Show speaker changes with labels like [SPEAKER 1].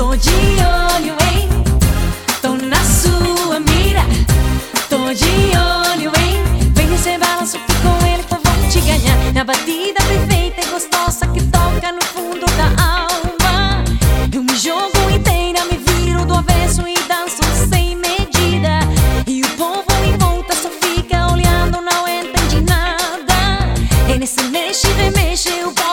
[SPEAKER 1] Tô de olho, hein? Tô na sua mira. Tô de olho, hein? Vem nesse balanço que com ele que eu vou te ganhar. Na batida perfeita e gostosa que toca no fundo da alma. Eu me jogo inteira, me viro do avesso e danço sem medida. E o povo em volta só fica olhando, não entende nada. Ele nesse mexe, remexe, o boto